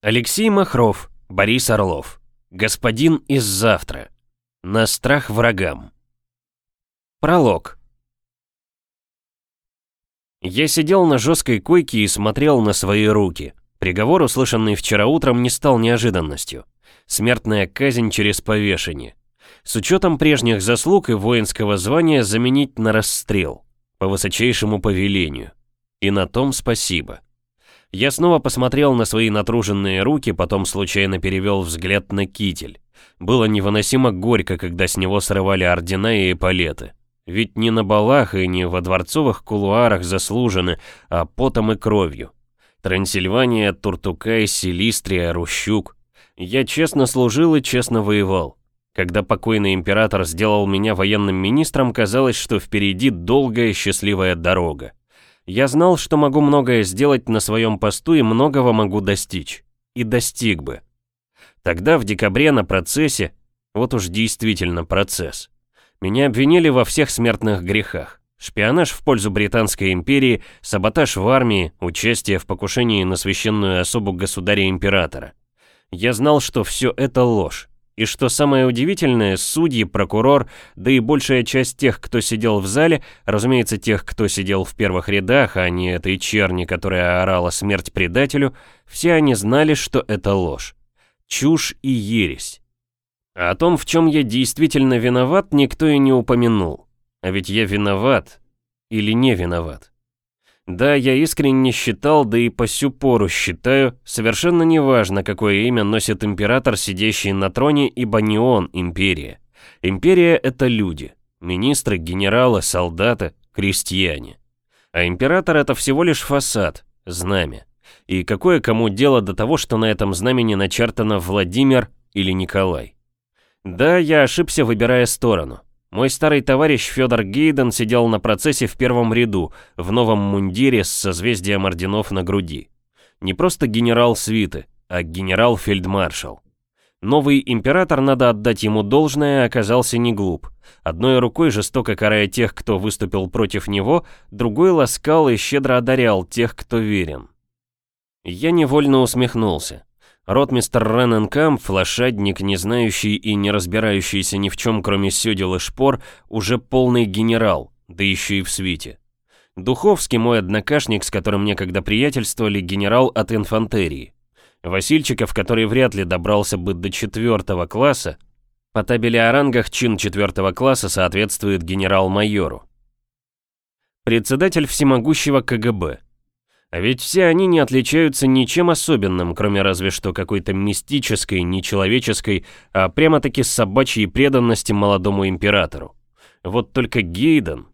Алексей Махров, Борис Орлов. Господин из завтра. На страх врагам. Пролог. Я сидел на жесткой койке и смотрел на свои руки. Приговор, услышанный вчера утром, не стал неожиданностью. Смертная казнь через повешение. С учетом прежних заслуг и воинского звания заменить на расстрел. По высочайшему повелению. И на том спасибо. Я снова посмотрел на свои натруженные руки, потом случайно перевел взгляд на китель. Было невыносимо горько, когда с него срывали ордена и эполеты. Ведь не на балах и не во дворцовых кулуарах заслужены, а потом и кровью. Трансильвания, Туртукай, Силистрия, Рущук. Я честно служил и честно воевал. Когда покойный император сделал меня военным министром, казалось, что впереди долгая счастливая дорога. Я знал, что могу многое сделать на своем посту и многого могу достичь. И достиг бы. Тогда, в декабре, на процессе, вот уж действительно процесс, меня обвинили во всех смертных грехах. Шпионаж в пользу Британской империи, саботаж в армии, участие в покушении на священную особу государя-императора. Я знал, что все это ложь. И что самое удивительное, судьи, прокурор, да и большая часть тех, кто сидел в зале, разумеется, тех, кто сидел в первых рядах, а не этой черни, которая орала смерть предателю, все они знали, что это ложь. Чушь и ересь. А о том, в чем я действительно виноват, никто и не упомянул. А ведь я виноват или не виноват. Да, я искренне считал, да и по сю пору считаю, совершенно неважно, какое имя носит император, сидящий на троне, ибо не он империя. Империя — это люди. Министры, генералы, солдаты, крестьяне. А император — это всего лишь фасад, знамя. И какое кому дело до того, что на этом знамени начертано Владимир или Николай? Да, я ошибся, выбирая сторону. Мой старый товарищ Федор Гейден сидел на процессе в первом ряду, в новом мундире с созвездием орденов на груди. Не просто генерал свиты, а генерал-фельдмаршал. Новый император, надо отдать ему должное, оказался не глуп. Одной рукой жестоко карая тех, кто выступил против него, другой ласкал и щедро одарял тех, кто верен. Я невольно усмехнулся. Ротмистер Рененкамп, лошадник, не знающий и не разбирающийся ни в чем, кроме сёдел и шпор, уже полный генерал, да еще и в свите. Духовский, мой однокашник, с которым некогда приятельствовали, генерал от инфантерии. Васильчиков, который вряд ли добрался бы до четвертого класса, по табели о рангах чин четвертого класса соответствует генерал-майору. Председатель всемогущего КГБ, а ведь все они не отличаются ничем особенным, кроме разве что какой-то мистической, нечеловеческой, а прямо-таки собачьей преданности молодому императору. Вот только Гейден...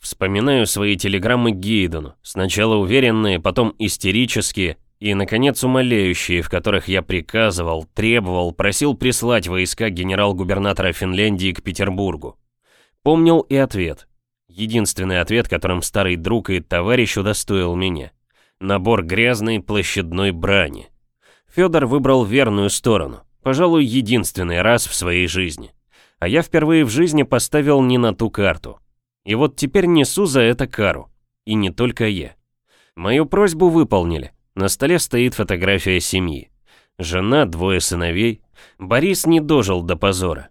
Вспоминаю свои телеграммы Гейдену, сначала уверенные, потом истерические и, наконец, умоляющие, в которых я приказывал, требовал, просил прислать войска генерал-губернатора Финляндии к Петербургу. Помнил и ответ. Единственный ответ, которым старый друг и товарищ удостоил меня набор грязной площадной брани. Федор выбрал верную сторону, пожалуй, единственный раз в своей жизни. А я впервые в жизни поставил не на ту карту. И вот теперь несу за это кару. И не только я. Мою просьбу выполнили. На столе стоит фотография семьи. Жена, двое сыновей. Борис не дожил до позора.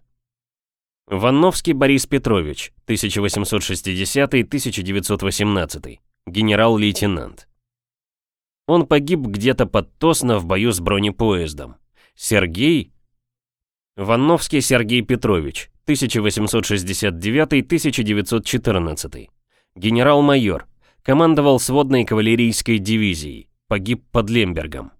Ванновский Борис Петрович, 1860-1918, генерал-лейтенант. Он погиб где-то под Тосно в бою с бронепоездом. Сергей? Ванновский Сергей Петрович, 1869-1914. Генерал-майор. Командовал сводной кавалерийской дивизией. Погиб под Лембергом.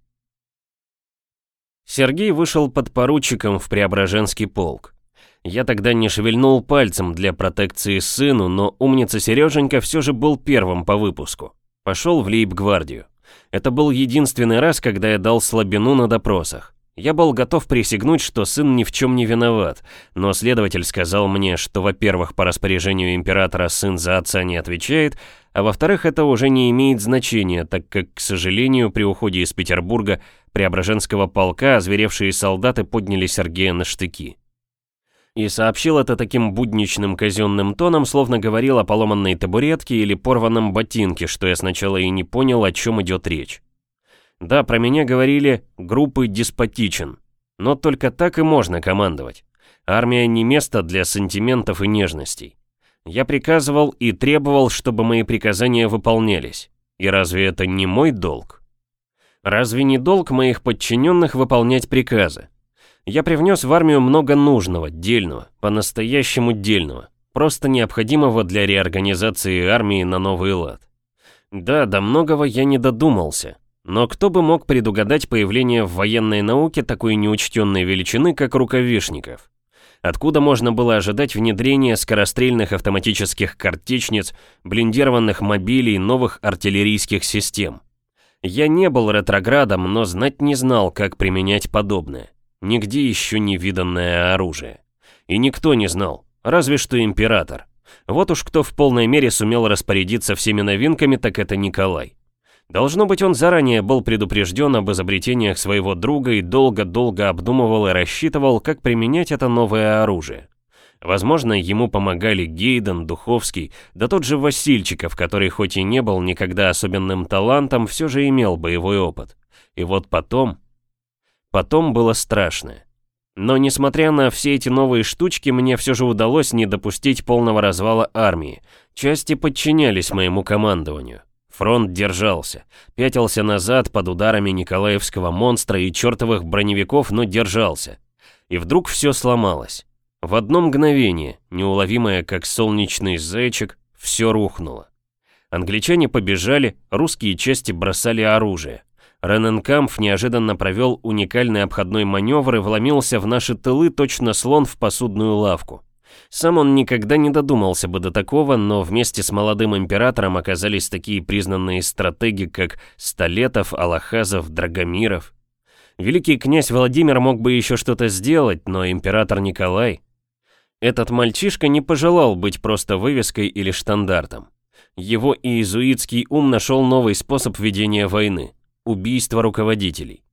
Сергей вышел под поручиком в Преображенский полк. Я тогда не шевельнул пальцем для протекции сыну, но умница Сереженька все же был первым по выпуску. Пошел в лейб-гвардию. Это был единственный раз, когда я дал слабину на допросах. Я был готов присягнуть, что сын ни в чем не виноват, но следователь сказал мне, что, во-первых, по распоряжению императора сын за отца не отвечает, а во-вторых, это уже не имеет значения, так как, к сожалению, при уходе из Петербурга Преображенского полка озверевшие солдаты подняли Сергея на штыки и сообщил это таким будничным казенным тоном, словно говорил о поломанной табуретке или порванном ботинке, что я сначала и не понял, о чем идет речь. Да, про меня говорили «группы деспотичен», но только так и можно командовать. Армия не место для сантиментов и нежностей. Я приказывал и требовал, чтобы мои приказания выполнялись. И разве это не мой долг? Разве не долг моих подчиненных выполнять приказы? Я привнес в армию много нужного, дельного, по-настоящему дельного, просто необходимого для реорганизации армии на новый лад. Да, до многого я не додумался, но кто бы мог предугадать появление в военной науке такой неучтенной величины, как рукавишников? Откуда можно было ожидать внедрения скорострельных автоматических картечниц, блиндированных мобилей, новых артиллерийских систем? Я не был ретроградом, но знать не знал, как применять подобное. Нигде еще не виданное оружие. И никто не знал, разве что император. Вот уж кто в полной мере сумел распорядиться всеми новинками, так это Николай. Должно быть, он заранее был предупрежден об изобретениях своего друга и долго-долго обдумывал и рассчитывал, как применять это новое оружие. Возможно, ему помогали Гейден, Духовский, да тот же Васильчиков, который хоть и не был никогда особенным талантом, все же имел боевой опыт. И вот потом... Потом было страшно. Но несмотря на все эти новые штучки, мне все же удалось не допустить полного развала армии. Части подчинялись моему командованию. Фронт держался, пятился назад под ударами Николаевского монстра и чертовых броневиков, но держался. И вдруг все сломалось. В одно мгновение, неуловимое как солнечный зайчик, все рухнуло. Англичане побежали, русские части бросали оружие. Рененкампф неожиданно провел уникальный обходной маневр и вломился в наши тылы точно слон в посудную лавку. Сам он никогда не додумался бы до такого, но вместе с молодым императором оказались такие признанные стратеги, как Столетов, Аллахазов, Драгомиров. Великий князь Владимир мог бы еще что-то сделать, но император Николай... Этот мальчишка не пожелал быть просто вывеской или штандартом. Его иезуитский ум нашел новый способ ведения войны убийство руководителей.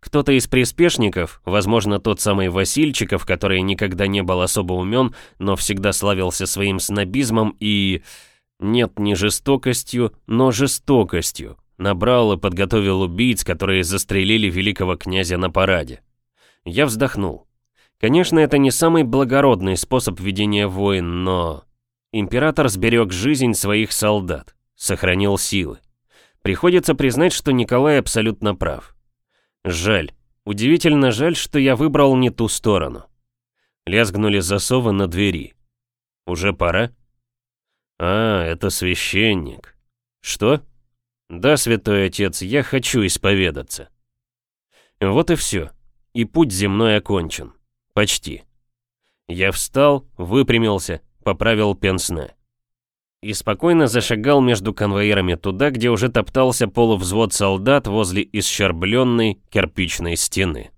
Кто-то из приспешников, возможно тот самый Васильчиков, который никогда не был особо умен, но всегда славился своим снобизмом и... Нет, не жестокостью, но жестокостью. Набрал и подготовил убийц, которые застрелили великого князя на параде. Я вздохнул. Конечно, это не самый благородный способ ведения войн, но... Император сберег жизнь своих солдат, сохранил силы. Приходится признать, что Николай абсолютно прав. Жаль, удивительно жаль, что я выбрал не ту сторону. Лязгнули засовы на двери. Уже пора? А, это священник. Что? Да, святой отец, я хочу исповедаться. Вот и все. И путь земной окончен. Почти. Я встал, выпрямился, поправил пенсне и спокойно зашагал между конвоирами туда, где уже топтался полувзвод солдат возле исчербленной кирпичной стены.